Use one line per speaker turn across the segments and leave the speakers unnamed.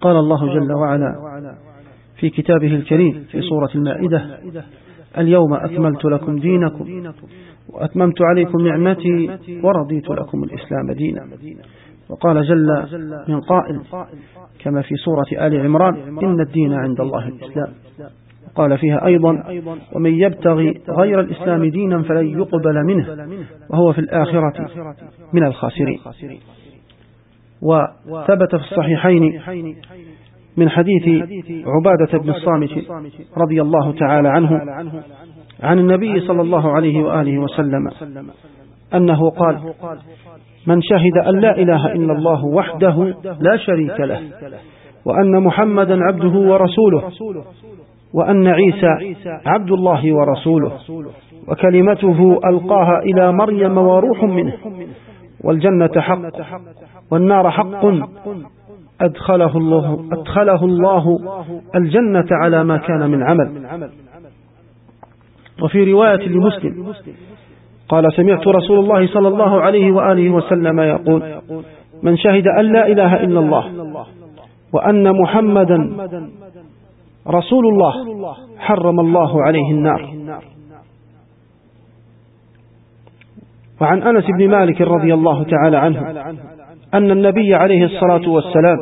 قال الله جل وعلا في كتابه الكريم في سورة المائدة اليوم أكملت لكم دينكم وأتممت عليكم نعمتي ورضيت لكم الإسلام دينا. وقال جل من قائل كما في سورة آل عمران إن الدين عند الله الإسلام. قال فيها أيضا ومن يبتغي غير الإسلام دينا فلن يقبل منه وهو في الآخرة من الخاسرين. وثبت في الصحيحين من حديث عبادة بن الصامت رضي الله تعالى عنه عن النبي صلى الله عليه وآله وسلم أنه قال من شهد أن لا إله إلا الله وحده لا شريك له وأن محمدا عبده ورسوله وأن عيسى عبد الله ورسوله وكلمته ألقاها إلى مريم وروح منه والجنة حق. والنار حق. أدخله الله, أدخله الله الجنة على ما كان من عمل. وفي رواية لمسلم قال سمعت رسول الله صلى الله عليه وآله وسلم يقول من شهد أن لا إله إلا الله وأن محمدا رسول الله حرم الله عليه النار. وعن أنس بن مالك رضي الله تعالى عنه أن النبي عليه الصلاة والسلام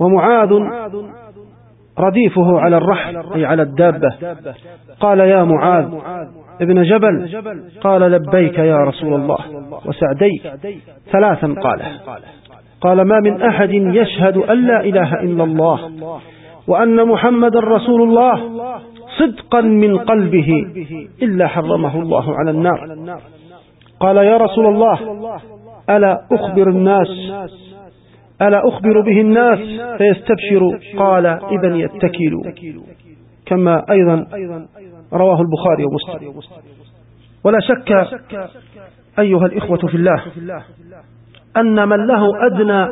ومعاذ رديفه على الرحل أي على الدابة. قال يا معاذ ابن جبل قال لبيك يا رسول الله وسعديك. ثلاثا قال قال ما من أحد يشهد أن لا إله إلا الله وأن محمد رسول الله صدقا من قلبه إلا حرمه الله على النار. قال يا رسول الله ألا أخبر الناس ألا أخبر به الناس فيستبشروا قال إذا يتكلوا كما أيضا رواه البخاري ومسلم. ولا شك أيها الإخوة في الله أن من له أدنى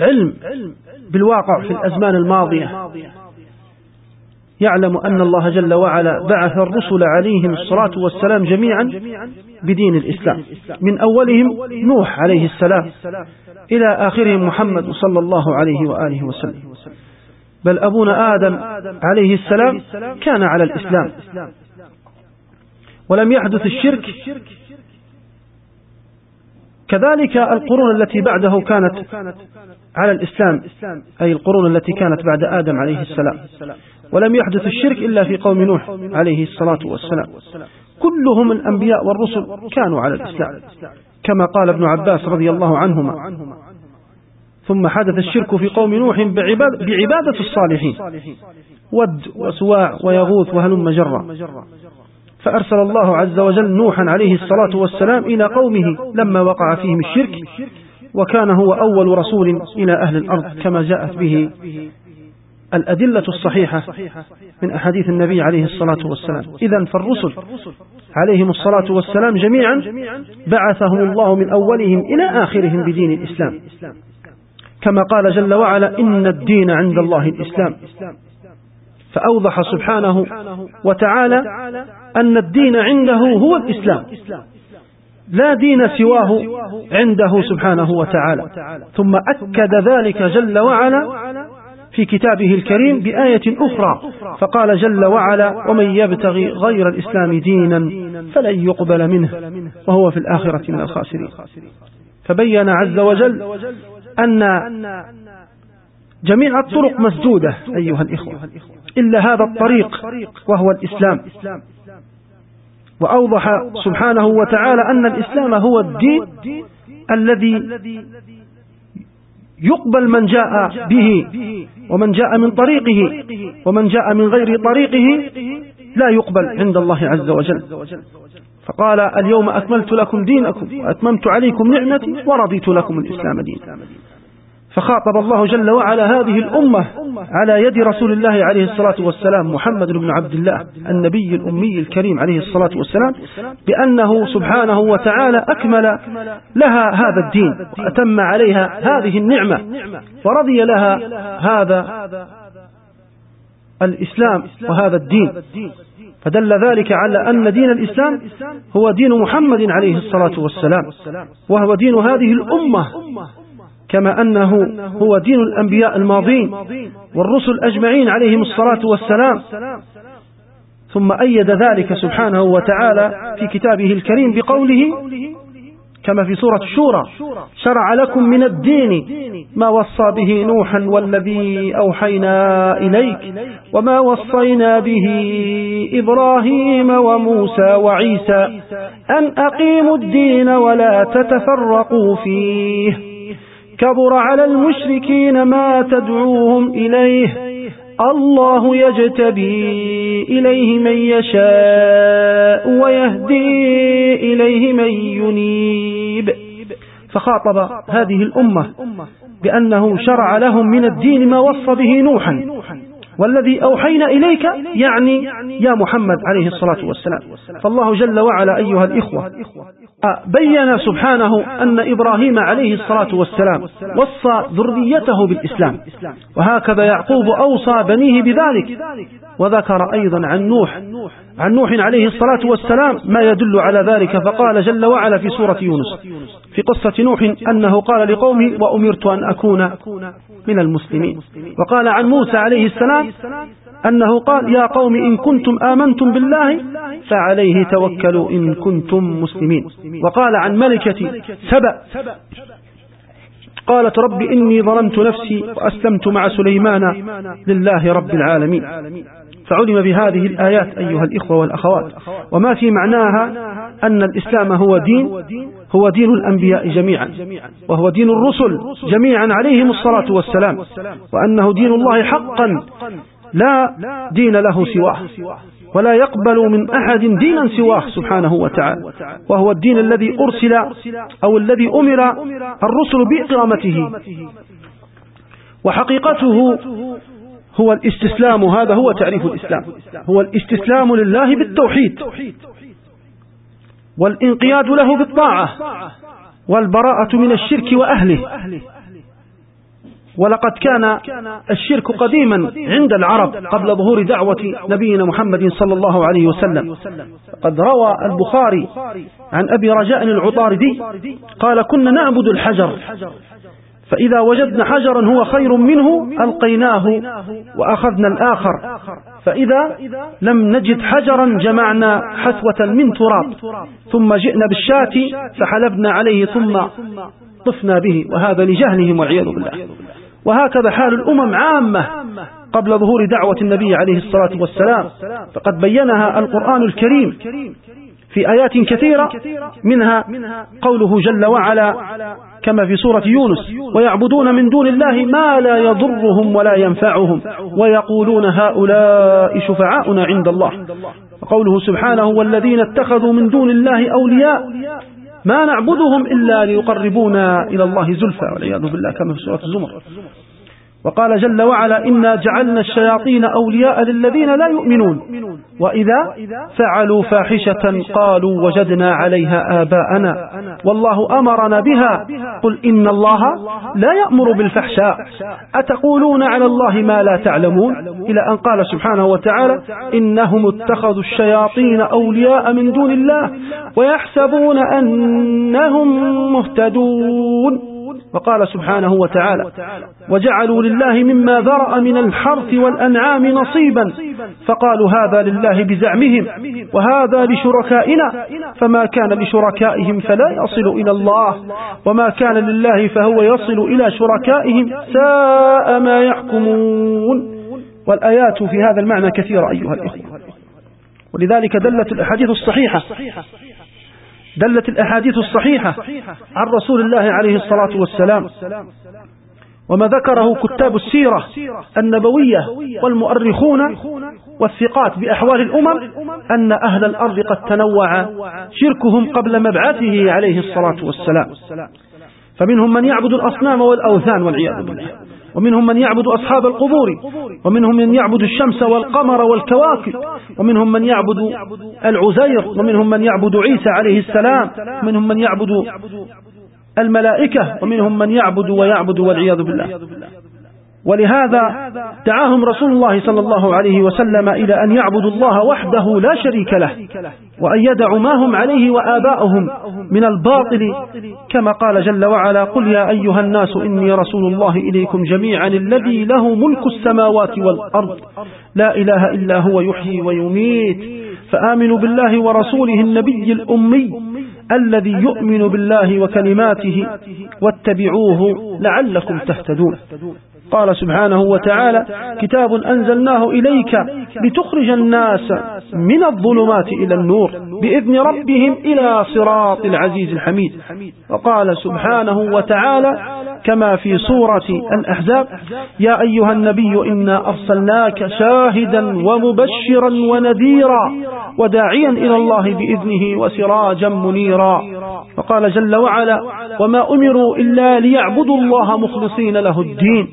علم بالواقع في الأزمان الماضية يعلم أن الله جل وعلا بعث الرسل عليهم الصلاة والسلام جميعا بدين الإسلام. من أولهم نوح عليه السلام إلى آخرهم محمد صلى الله عليه وآله وسلم. بل أبونا آدم عليه السلام كان على الإسلام. ولم يحدث الشرك كذلك القرون التي بعده كانت على الإسلام أي القرون التي كانت بعد آدم عليه السلام. ولم يحدث الشرك إلا في قوم نوح عليه الصلاة والسلام. كلهم الأنبياء والرسل كانوا على الإسلام كما قال ابن عباس رضي الله عنهما. ثم حدث الشرك في قوم نوح بعبادة الصالحين ود وسواع ويغوث وهلم جرا. فأرسل الله عز وجل نوحا عليه الصلاة والسلام إلى قومه لما وقع فيهم الشرك وكان هو أول رسول إلى أهل الأرض كما جاءت به الأدلة الصحيحة من أحاديث النبي عليه الصلاة والسلام. إذا فالرسل عليهم الصلاة والسلام جميعا بعثهم الله من أولهم إلى آخرهم بدين الإسلام. كما قال جل وعلا إن الدين عند الله الإسلام. فأوضح سبحانه وتعالى أن الدين عنده هو الإسلام. لا دين سواه عنده سبحانه وتعالى. ثم أكد ذلك جل وعلا في كتابه الكريم بآية أخرى. فقال جل وعلا ومن يبتغي غير الإسلام دينا فلن يقبل منه. وهو في الآخرة من الخاسرين. فبين عز وجل أن جميع الطرق مسدودة أيها الإخوة. إلا هذا الطريق وهو الإسلام. وأوضح سبحانه وتعالى أن الإسلام هو الدين الذي يقبل من جاء به ومن جاء من طريقه ومن جاء من غير طريقه لا يقبل عند الله عز وجل. فقال اليوم أكملت لكم دينكم وأتممت عليكم نعمتي ورضيت لكم الإسلام دينا. فخاطب الله جل وعلا هذه الأمة على يد رسول الله عليه الصلاة والسلام محمد بن عبد الله النبي الأمي الكريم عليه الصلاة والسلام بأنه سبحانه وتعالى أكمل لها هذا الدين وأتم عليها هذه النعمة ورضي لها هذا الإسلام وهذا الدين. فدل ذلك على أن دين الإسلام هو دين محمد عليه الصلاة والسلام وهو دين هذه الأمة كما أنه هو دين الأنبياء الماضين والرسل أجمعين عليهم الصلاة والسلام. ثم أيد ذلك سبحانه وتعالى في كتابه الكريم بقوله كما في سورة الشورى شرع لكم من الدين ما وصى به نوحا والذي أوحينا إليك وما وصينا به إبراهيم وموسى وعيسى أن أقيموا الدين ولا تتفرقوا فيه. كبر على المشركين ما تدعوهم إليه. الله يجتبي إليه من يشاء ويهدي إليه من ينيب. فخاطب هذه الأمة بأنه شرع لهم من الدين ما وصى به نوحا. والذي أوحينا إليك يعني يا محمد عليه الصلاة والسلام. فالله جل وعلا أيها الإخوة بين سبحانه أن إبراهيم عليه الصلاة والسلام وصى ذريته بالإسلام. وهكذا يعقوب أوصى بنيه بذلك. وذكر أيضا عن نوح عن نوح عليه الصلاة والسلام ما يدل على ذلك فقال جل وعلا في سورة يونس في قصة نوح أنه قال لقومه وأمرت أن أكون من المسلمين. وقال عن موسى عليه السلام أنه قال يا قوم إن كنتم آمنتم بالله فعليه توكلوا إن كنتم مسلمين. وقال عن ملكة سبأ. قالت رب إني ظلمت نفسي وأسلمت مع سليمان لله رب العالمين. فعلم بهذه الآيات أيها الإخوة والأخوات. وما في معناها أن الإسلام هو دين هو دين الأنبياء جميعا. وهو دين الرسل جميعا عليهم الصلاة والسلام. وأنه دين الله حقا لا دين له سواه. ولا يقبل من أحد دينا سواه سبحانه وتعالى. وهو الدين الذي أرسل أو الذي أمر الرسل بإقامته وحقيقته هو الاستسلام. هذا هو تعريف الإسلام. هو الاستسلام لله بالتوحيد. والانقياد له بالطاعة. والبراءة من الشرك وأهله. ولقد كان الشرك قديما عند العرب قبل ظهور دعوة نبينا محمد صلى الله عليه وسلم. قد روى البخاري عن أبي رجاء العطاردي قال كنا نعبد الحجر فإذا وجدنا حجرا هو خير منه ألقيناه وأخذنا الآخر. فإذا لم نجد حجرا جمعنا حثوة من تراب ثم جئنا بالشاة فحلبنا عليه ثم طفنا به وهذا لجهلهم والعياذ بالله. وهكذا حال الأمم عامة قبل ظهور دعوة النبي عليه الصلاة والسلام. فقد بينها القرآن الكريم في آيات كثيرة منها قوله جل وعلا كما في سورة يونس ويعبدون من دون الله ما لا يضرهم ولا ينفعهم ويقولون هؤلاء شفعاؤنا عند الله. وقوله سبحانه والذين اتخذوا من دون الله أولياء ما نعبدهم إلا ليقربونا إلى الله زلفى والعياذ بالله كما في سورة الزمر. وقال جل وعلا إنا جعلنا الشياطين أولياء للذين لا يؤمنون. وإذا فعلوا فاحشة قالوا وجدنا عليها آباءنا. والله أمرنا بها. قل إن الله لا يأمر بالفحشاء. أتقولون على الله ما لا تعلمون؟ إلى أن قال سبحانه وتعالى إنهم اتخذوا الشياطين أولياء من دون الله ويحسبون أنهم مهتدون. وقال سبحانه وتعالى وجعلوا لله مما ذرأ من الحرث والأنعام نصيبا فقالوا هذا لله بزعمهم وهذا لشركائنا فما كان لشركائهم فلا يصل إلى الله وما كان لله فهو يصل إلى شركائهم ساء ما يحكمون. والآيات في هذا المعنى كثيرة أيها الإخوة. ولذلك دلت الأحاديث الصحيحة دلت الأحاديث الصحيحة عن رسول الله عليه الصلاة والسلام. وما ذكره كتاب السيرة النبوية والمؤرخون والثقات بأحوال الأمم أن أهل الأرض قد تنوع شركهم قبل مبعثه عليه الصلاة والسلام. فمنهم من يعبد الأصنام والأوثان والعياذ بالله. ومنهم من يعبد أصحاب القبور ومنهم من يعبد الشمس والقمر والكواكب ومنهم من يعبد العزير ومنهم من يعبد عيسى عليه السلام ومنهم من يعبد الملائكة ومنهم من يعبد ويعبد والعياذ بالله. ولهذا دعاهم رسول الله صلى الله عليه وسلم إلى أن يعبدوا الله وحده لا شريك له وأن يدعوا ما هم عليه وآباؤهم من الباطل كما قال جل وعلا قل يا أيها الناس إني رسول الله إليكم جميعا الذي له ملك السماوات والأرض لا إله إلا هو يحيي ويميت فآمنوا بالله ورسوله النبي الأمي الذي يؤمن بالله وكلماته واتبعوه لعلكم تهتدون. قال سبحانه وتعالى كتاب أنزلناه إليك لتخرج الناس من الظلمات إلى النور بإذن ربهم إلى صراط العزيز الحميد. وقال سبحانه وتعالى كما في سورة الأحزاب يا أيها النبي إنا أرسلناك شاهدا ومبشرا ونذيرا وداعيا إلى الله بإذنه وسراجا منيرا. فقال جل وعلا وما أمروا إلا ليعبدوا الله مخلصين له الدين.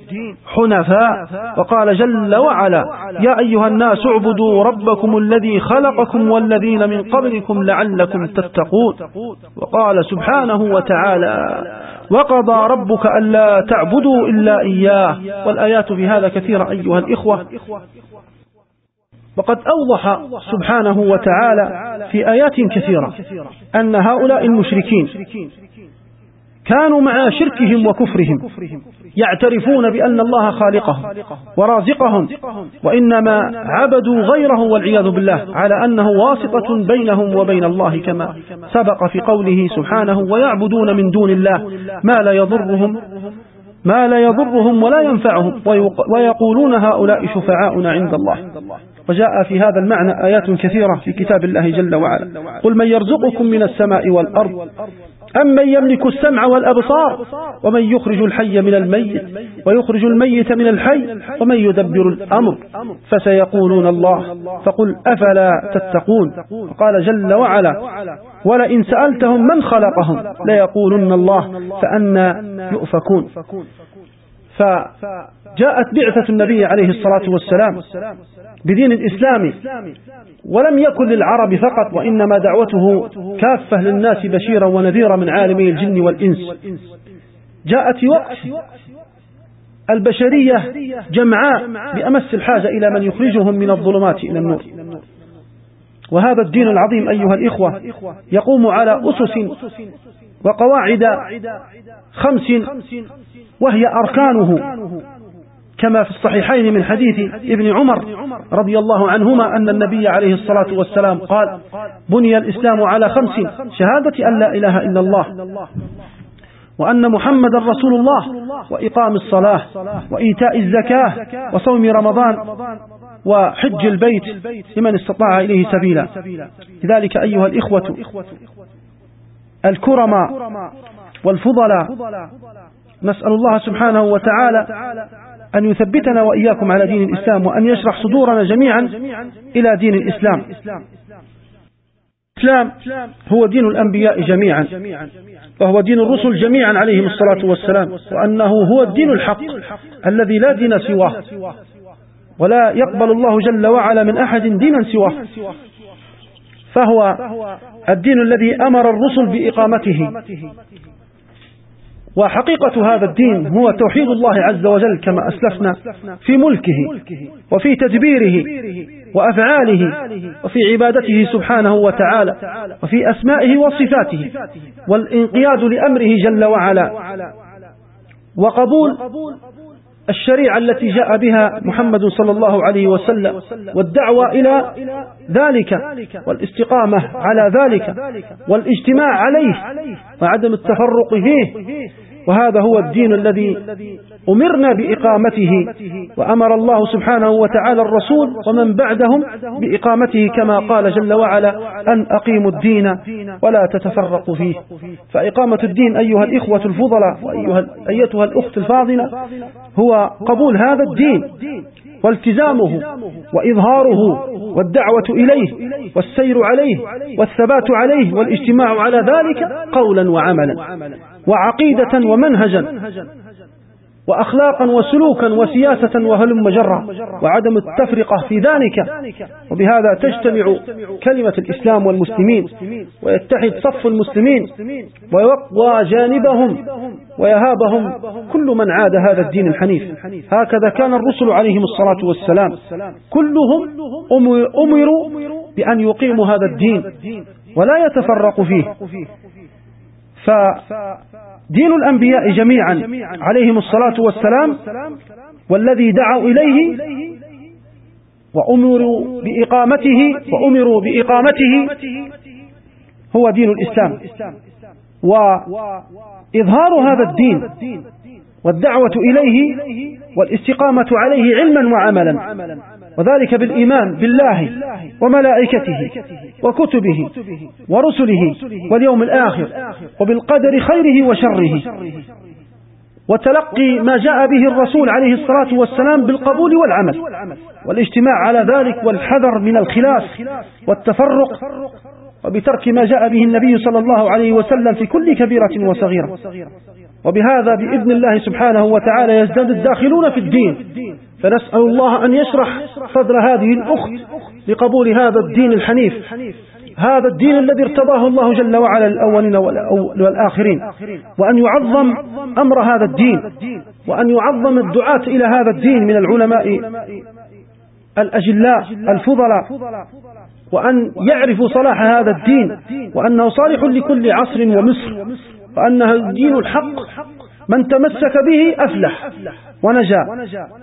حنفاء وقال جل وعلا يا أيها الناس اعبدوا ربكم الذي خلقكم والذين من قبلكم لعلكم تتقون. وقال سبحانه وتعالى وقضى ربك ألا تعبدوا إلا إياه. والآيات في هذا كثيرة أيها الإخوة. وقد أوضح سبحانه وتعالى في آيات كثيرة أن هؤلاء المشركين كانوا مع شركهم وكفرهم يعترفون بأن الله خالقهم ورازقهم وإنما عبدوا غيره والعياذ بالله على أنه واسطة بينهم وبين الله كما سبق في قوله سبحانه ويعبدون من دون الله ما لا يضرهم ما لا يضرهم ولا ينفعهم ويقولون هؤلاء شفعاؤنا عند الله. وجاء في هذا المعنى آيات كثيرة في كتاب الله جل وعلا. قل من يرزقكم من السماء والأرض أمن يملك السمع والأبصار؟ ومن يخرج الحي من الميت؟ ويخرج الميت من الحي؟ ومن يدبر الأمر؟ فسيقولون الله. فقل أفلا تتقون؟ قال جل وعلا ولئن سألتهم من خلقهم ليقولن الله فأنا يؤفكون. فجاءت بعثة النبي عليه الصلاة والسلام بدين الإسلام ولم يكن للعرب فقط وإنما دعوته كافة للناس بشيرا ونذيرا من عالمي الجن والإنس. جاءت في وقت البشرية جمعاء بأمس الحاجة إلى من يخرجهم من الظلمات إلى النور. وهذا الدين العظيم أيها الإخوة يقوم على أسس وقواعد خمس وهي أركانه. كما في الصحيحين من حديث ابن عمر رضي الله عنهما أن النبي عليه الصلاة والسلام قال بني الإسلام على خمس شهادة أن لا إله إلا الله وأن محمد رسول الله وإقام الصلاة وإيتاء الزكاة وصوم رمضان وحج البيت لمن استطاع إليه سبيلا. لذلك أيها الإخوة الكرماء والفضلاء نسأل الله سبحانه وتعالى أن يثبتنا وإياكم على دين الإسلام وأن يشرح صدورنا جميعا إلى دين الإسلام. الإسلام هو دين الأنبياء جميعا وهو دين الرسل جميعا عليهم الصلاة والسلام وأنه هو الدين الحق الذي لا دين سواه ولا يقبل الله جل وعلا من أحد دينا سواه فهو الدين الذي أمر الرسل بإقامته. وحقيقة هذا الدين هو توحيد الله عز وجل كما أسلفنا في ملكه وفي تدبيره وأفعاله وفي عبادته سبحانه وتعالى وفي أسمائه وصفاته والانقياد لأمره جل وعلا. وقبول الشريعة التي جاء بها محمد صلى الله عليه وسلم والدعوة إلى ذلك والاستقامة على ذلك والاجتماع عليه وعدم التفرق فيه وهذا هو الدين الذي أمرنا بإقامته وأمر الله سبحانه وتعالى الرسول ومن بعدهم بإقامته كما قال جل وعلا أن أقيموا الدين ولا تتفرقوا فيه. فإقامة الدين أيها الإخوة الفضلاء وأيها أيتها الأخت الفاضلة هو قبول هذا الدين. والتزامه وإظهاره والدعوة إليه والسير عليه والثبات عليه والإجتماع على ذلك قولا وعملا وعقيدة ومنهجا وأخلاقا وسلوكا وسياسة وهلم جرا وعدم التفرقة في ذلك. وبهذا تجتمع كلمة الإسلام والمسلمين ويتحد صف المسلمين ويقوى جانبهم ويهابهم كل من عاد هذا الدين الحنيف. هكذا كان الرسل عليهم الصلاة والسلام. كلهم أمروا بأن يقيموا هذا الدين ولا يتفرقوا فيه. فدين الأنبياء جميعا عليهم الصلاة والسلام والذي دعوا إليه وأمروا بإقامته وأمروا بإقامته هو دين الإسلام. وإظهار هذا الدين والدعوة إليه والإستقامة عليه علما وعملا. وذلك بالإيمان بالله وملائكته وكتبه ورسله واليوم الآخر وبالقدر خيره وشره. وتلقي ما جاء به الرسول عليه الصلاة والسلام بالقبول والعمل. والاجتماع على ذلك والحذر من الخلاف والتفرق وبترك ما جاء به النبي صلى الله عليه وسلم في كل كبيرة وصغيرة. وبهذا بإذن الله سبحانه وتعالى يزداد الداخلون في الدين. فنسأل الله أن يشرح صدر هذه الأخت لقبول هذا الدين الحنيف. هذا الدين الذي ارتضاه الله جل وعلا للأولين والآخرين. وأن يعظم أمر هذا الدين. وأن يعظم الدعاة إلى هذا الدين من العلماء الأجلاء الفضلاء. وأن يعرفوا صلاح هذا الدين. وأنه صالح لكل عصر ومصر. وأنه الدين الحق. من تمسك به أفلح ونجا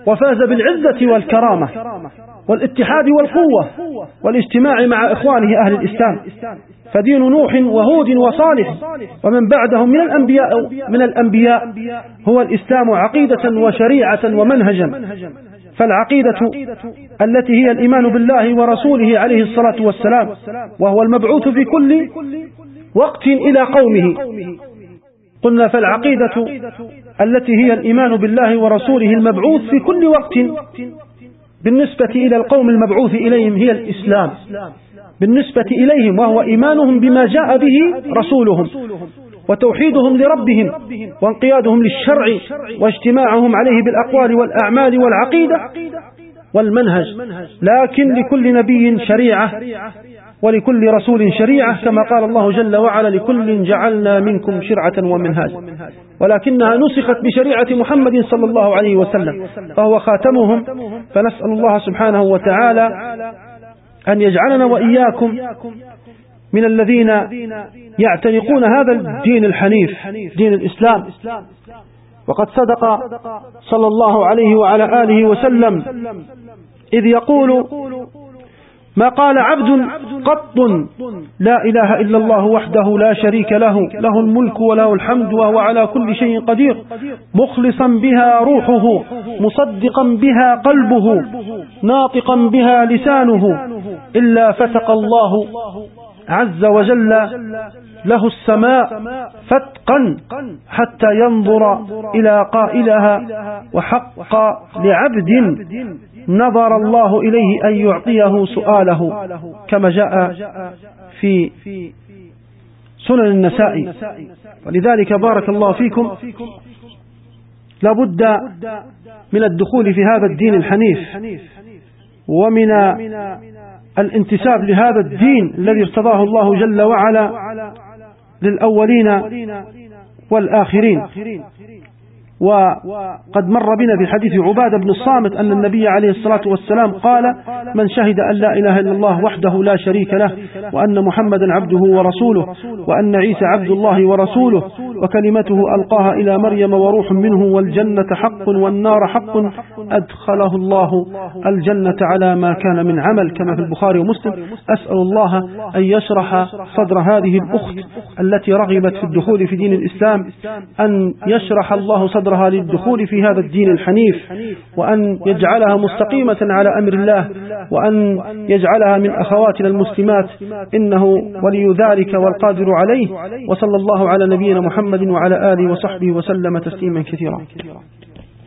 وفاز بالعزة والكرامة والاتحاد والقوة والاجتماع مع إخوانه أهل الإسلام. فدين نوح وهود وصالح ومن بعدهم من الأنبياء من الأنبياء هو الإسلام عقيدة وشريعة ومنهجا. فالعقيدة التي هي الإيمان بالله ورسوله عليه الصلاة والسلام وهو المبعوث في كل وقت إلى قومه. قلنا فالعقيدة التي هي الإيمان بالله ورسوله المبعوث في كل وقت بالنسبة إلى القوم المبعوث إليهم هي الإسلام. بالنسبة إليهم وهو إيمانهم بما جاء به رسولهم وتوحيدهم لربهم وانقيادهم للشرع واجتماعهم عليه بالأقوال والأعمال والعقيدة والمنهج. لكن لكل نبي شريعة ولكل رسول شريعة كما قال الله جل وعلا لكل جعلنا منكم شرعة ومنهاج ولكنها نسخت بشريعة محمد صلى الله عليه وسلم فهو خاتمهم. فنسأل الله سبحانه وتعالى أن يجعلنا وإياكم من الذين يعتنقون هذا الدين الحنيف دين الإسلام. وقد صدق صلى الله عليه وعلى آله وسلم إذ يقول ما قال عبد قط لا إله إلا الله وحده لا شريك له له الملك وله الحمد وهو على كل شيء قدير مخلصا بها روحه مصدقا بها قلبه ناطقا بها لسانه إلا فتق الله عز وجل له السماء فتقا حتى ينظر إلى قائلها وحق لعبد نظر الله إليه أن يعطيه سؤاله كما جاء في سنن النساء. ولذلك بارك الله فيكم. لابد من الدخول في هذا الدين الحنيف ومن الانتساب لهذا الدين الذي ارتضاه الله جل وعلا للأولين والآخرين. وقد مر بنا في حديث عبادة بن الصامت أن النبي عليه الصلاة والسلام قال من شهد أن لا إله إلا الله وحده لا شريك له وأن محمدا عبده ورسوله وأن عيسى عبد الله ورسوله وكلمته ألقاها إلى مريم وروح منه والجنة حق والنار حق. أدخله الله الجنة على ما كان من عمل كما في البخاري ومسلم. أسأل الله أن يشرح صدر هذه الأخت التي رغبت في الدخول في دين الإسلام أن يشرح الله صدر صدرها للدخول في هذا الدين الحنيف وأن يجعلها مستقيمة على أمر الله وأن يجعلها من أخواتنا المسلمات. إنه ولي ذلك والقادر عليه وصلى الله على نبينا محمد وعلى آله وصحبه وسلم تسليما كثيرا.